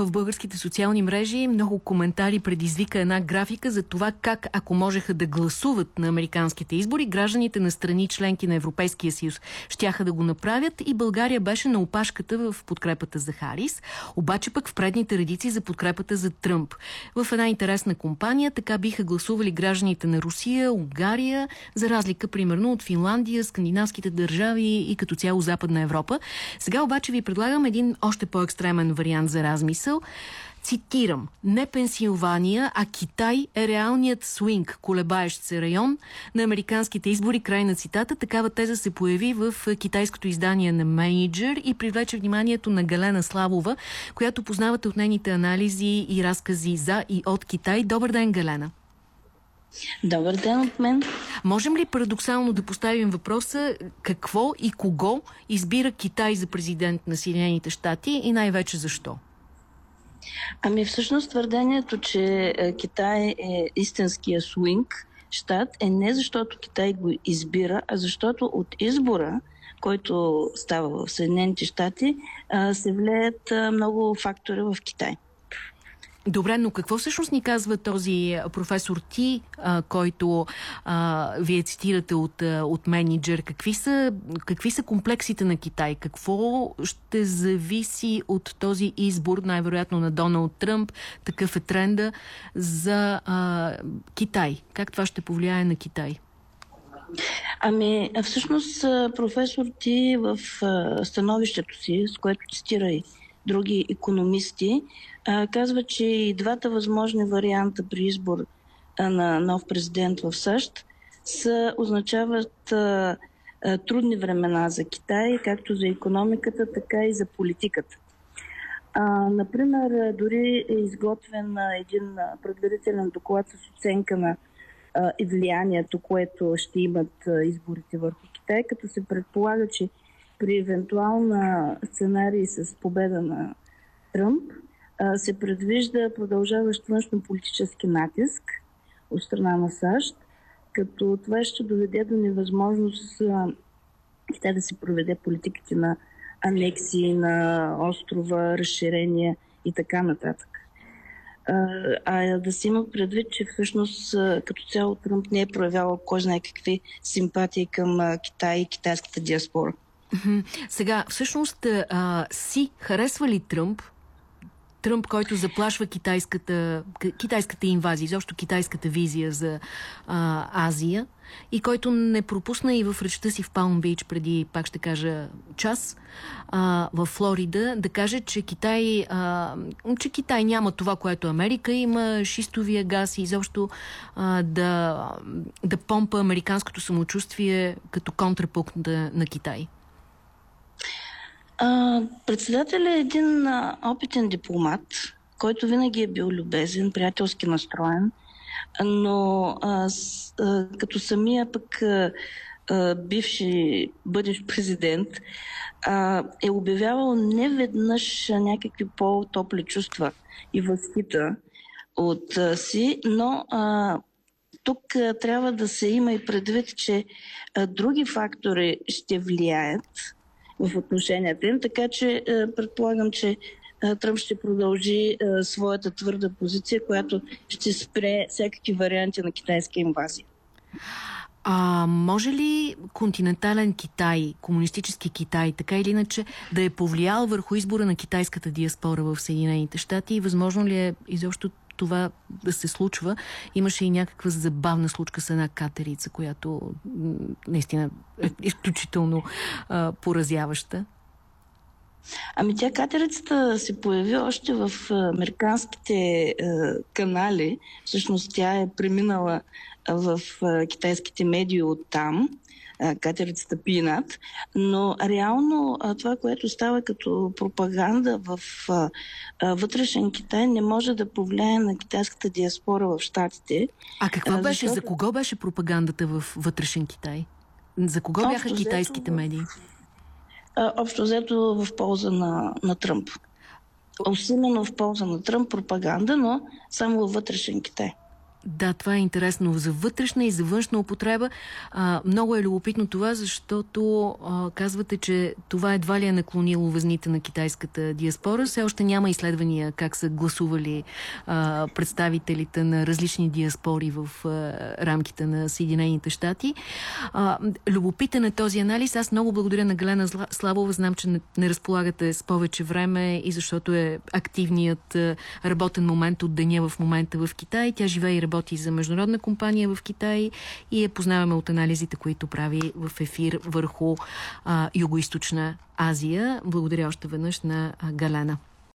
В българските социални мрежи много коментари предизвика една графика за това как, ако можеха да гласуват на американските избори, гражданите на страни членки на Европейския съюз щяха да го направят и България беше на опашката в подкрепата за Харис, обаче пък в предните редици за подкрепата за Тръмп. В една интересна компания така биха гласували гражданите на Русия, Унгария, за разлика примерно от Финландия, скандинавските държави и като цяло Западна Европа. Сега обаче ви предлагам един още по-екстремен вариант за размисъл смисъл. Цитирам, не Пенсилвания, а Китай е реалният свинг, колебаещ се район на американските избори. Край на цитата. Такава теза се появи в китайското издание на Менеджер и привлече вниманието на Галена Славова, която познавате от нейните анализи и разкази за и от Китай. Добър ден, Галена! Добър ден от мен. Можем ли парадоксално да поставим въпроса какво и кого избира Китай за президент на Съединените щати и най-вече защо? Ами всъщност твърдението, че е, Китай е истинския свинг щат е не защото Китай го избира, а защото от избора, който става в Съединените щати, се влеят много фактори в Китай. Добре, но какво всъщност ни казва този професор Ти, а, който а, вие цитирате от, от менеджер? Какви са, какви са комплексите на Китай? Какво ще зависи от този избор, най-вероятно на Доналд Тръмп? Такъв е тренда за а, Китай. Как това ще повлияе на Китай? Ами, всъщност професор Ти в становището си, с което цитира и други економисти, казва, че и двата възможни варианта при избор на нов президент в САЩ са, означават трудни времена за Китай, както за економиката, така и за политиката. А, например, дори е изготвен един предварителен доклад с оценка на а, и влиянието, което ще имат изборите върху Китай, като се предполага, че при евентуална сценарий с победа на Тръмп, се предвижда продължаващ външно-политически натиск от страна на САЩ, като това ще доведе до невъзможност Китай да се проведе политиките на анексии на острова, разширения и така нататък. А да се има предвид, че всъщност като цяло Тръмп не е проявявал кой знае какви симпатии към Китай и китайската диаспора. Сега, всъщност, а, си харесва ли Тръмп Тръмп, който заплашва китайската, китайската инвазия, изобщо китайската визия за а, Азия и който не пропусна и в речта си в Палм Бич преди, пак ще кажа, час а, в Флорида, да каже, че Китай, а, че Китай няма това, което Америка има, шистовия газ и изобщо а, да, да помпа американското самочувствие като контрапункт на, на Китай. А, председател е един а, опитен дипломат, който винаги е бил любезен, приятелски настроен, но а, с, а, като самия пък а, а, бивши бъдещ президент а, е обявявал неведнъж някакви по-топли чувства и възхита от а, си, но а, тук а, трябва да се има и предвид, че а, други фактори ще влияят в отношенията им, така че е, предполагам, че е, Тръмп ще продължи е, своята твърда позиция, която ще спре всякакви варианти на китайска инвазия. А може ли континентален Китай, комунистически Китай, така или иначе, да е повлиял върху избора на китайската диаспора в Съединените щати и възможно ли е изобщо това се случва. Имаше и някаква забавна случка с една катерица, която наистина е изключително а, поразяваща. Ами тя катерицата се появи още в американските е, канали. Всъщност тя е преминала в е, китайските медии от там катерицата Пинат, но реално това, което става като пропаганда в вътрешен Китай, не може да повлияе на китайската диаспора в Штатите. А каква беше, защото... за кого беше пропагандата в вътрешен Китай? За кого бяха Общо китайските медии? Общо взето в полза на, на Тръмп. Усилено в полза на Тръмп пропаганда, но само във вътрешен Китай. Да, това е интересно за вътрешна и за външна употреба. А, много е любопитно това, защото а, казвате, че това едва ли е наклонило везните на китайската диаспора. Все още няма изследвания как са гласували а, представителите на различни диаспори в а, рамките на Съединените щати. А, любопитен е този анализ. Аз много благодаря на Галена Славова. Знам, че не, не разполагате с повече време и защото е активният работен момент от деня в момента в Китай. Тя живее и работи за международна компания в Китай и я познаваме от анализите, които прави в ефир върху Юго-Источна Азия. Благодаря още веднъж на Галена.